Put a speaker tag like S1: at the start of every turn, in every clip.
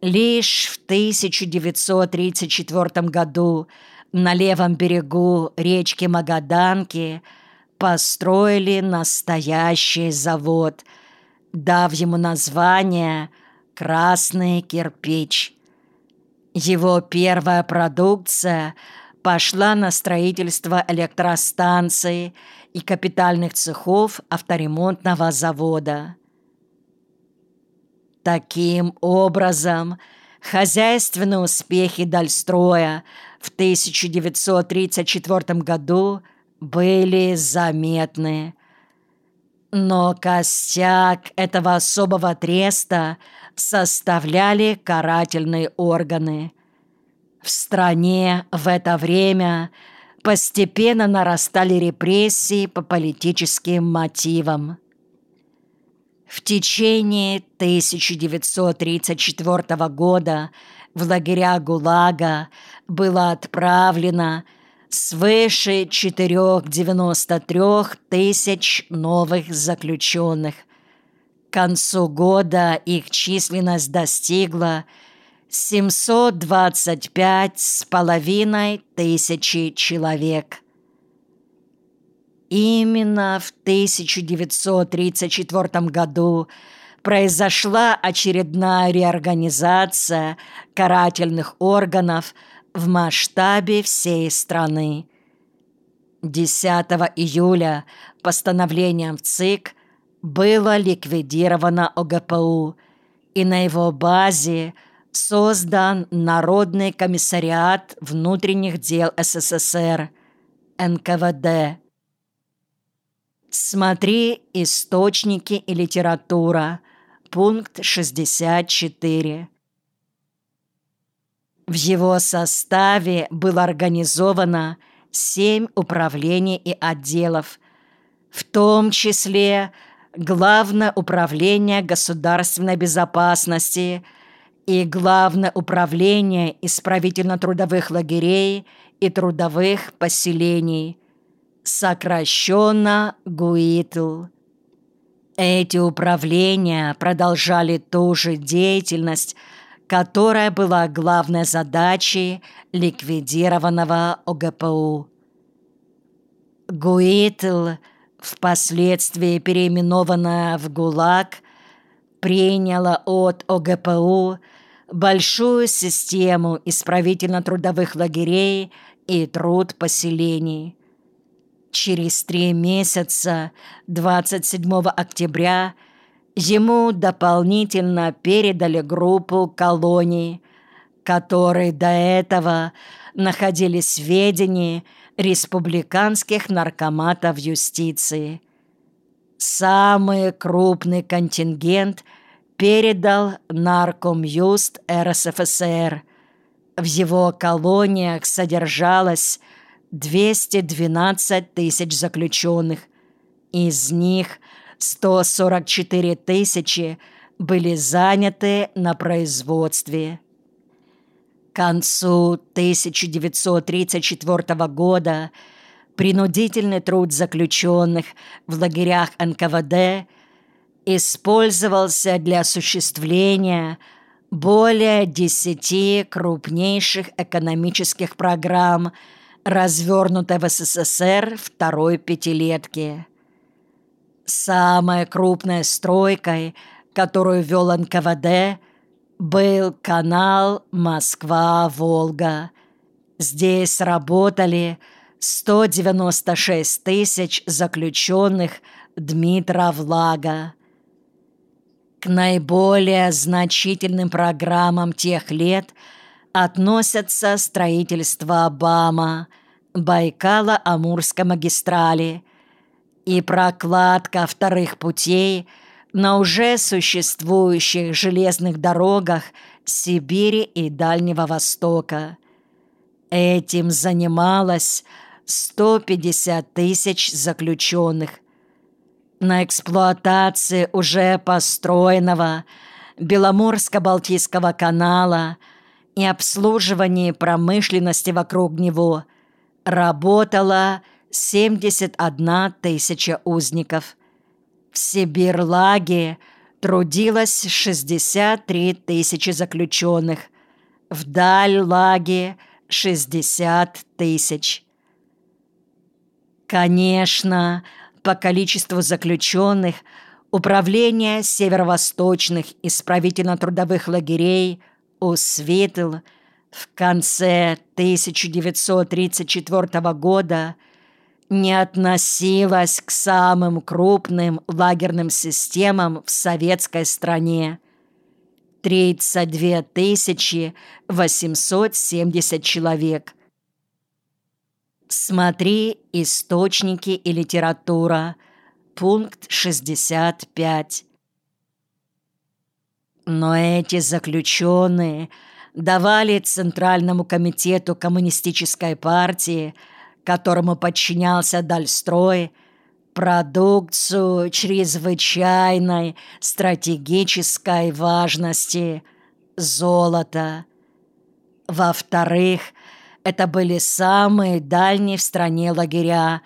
S1: Лишь в 1934 году на левом берегу речки Магаданки построили настоящий завод, дав ему название «Красный кирпич». Его первая продукция пошла на строительство электростанции и капитальных цехов авторемонтного завода. Таким образом, хозяйственные успехи Дальстроя в 1934 году были заметны. Но костяк этого особого треста составляли карательные органы. В стране в это время постепенно нарастали репрессии по политическим мотивам. В течение 1934 года в лагеря ГУЛАГа было отправлено свыше 493 тысяч новых заключенных. К концу года их численность достигла 725 с половиной тысячи человек. Именно в 1934 году произошла очередная реорганизация карательных органов в масштабе всей страны. 10 июля постановлением ЦИК было ликвидировано ОГПУ, и на его базе создан Народный комиссариат внутренних дел СССР, НКВД. Смотри «Источники и литература», пункт 64. В его составе было организовано семь управлений и отделов, в том числе Главное управление государственной безопасности и Главное управление исправительно-трудовых лагерей и трудовых поселений – сокращенно ГУИТЛ. Эти управления продолжали ту же деятельность, которая была главной задачей ликвидированного ОГПУ. ГУИТЛ, впоследствии переименованная в ГУЛАГ, приняла от ОГПУ большую систему исправительно-трудовых лагерей и труд поселений. Через три месяца, 27 октября, ему дополнительно передали группу колоний, которые до этого находились в ведении республиканских наркоматов юстиции. Самый крупный контингент передал наркомюст РСФСР. В его колониях содержалось 212 тысяч заключенных. Из них 144 тысячи были заняты на производстве. К концу 1934 года принудительный труд заключенных в лагерях НКВД использовался для осуществления более десяти крупнейших экономических программ – развернутой в СССР второй пятилетки. Самой крупной стройкой, которую вел НКВД, был канал Москва-Волга. Здесь работали 196 тысяч заключенных Дмитра Влага. К наиболее значительным программам тех лет – относятся строительство Обама, Байкала-Амурской магистрали и прокладка вторых путей на уже существующих железных дорогах Сибири и Дальнего Востока. Этим занималось 150 тысяч заключенных. На эксплуатации уже построенного Беломорско-Балтийского канала – и обслуживании промышленности вокруг него работала 71 тысяча узников. В Сибирлаге трудилось 63 тысячи заключенных, в Даль-Лаге 60 тысяч. Конечно, по количеству заключенных Управление северо-восточных исправительно-трудовых лагерей Усвитл в конце 1934 года не относилось к самым крупным лагерным системам в советской стране. 32 870 человек. Смотри источники и литература. Пункт 65. Но эти заключенные давали Центральному комитету Коммунистической партии, которому подчинялся Дальстрой, продукцию чрезвычайной стратегической важности – золото. Во-вторых, это были самые дальние в стране лагеря,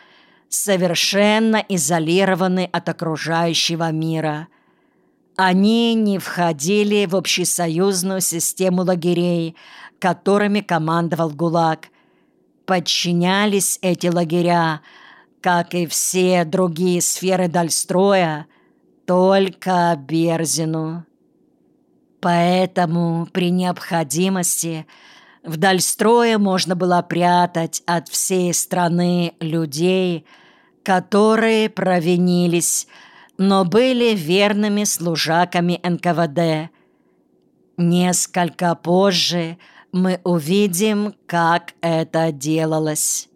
S1: совершенно изолированы от окружающего мира. Они не входили в общесоюзную систему лагерей, которыми командовал ГУЛАГ. Подчинялись эти лагеря, как и все другие сферы Дальстроя, только Берзину. Поэтому при необходимости – Вдаль строя можно было прятать от всей страны людей, которые провинились, но были верными служаками НКВД. Несколько позже мы увидим, как это делалось.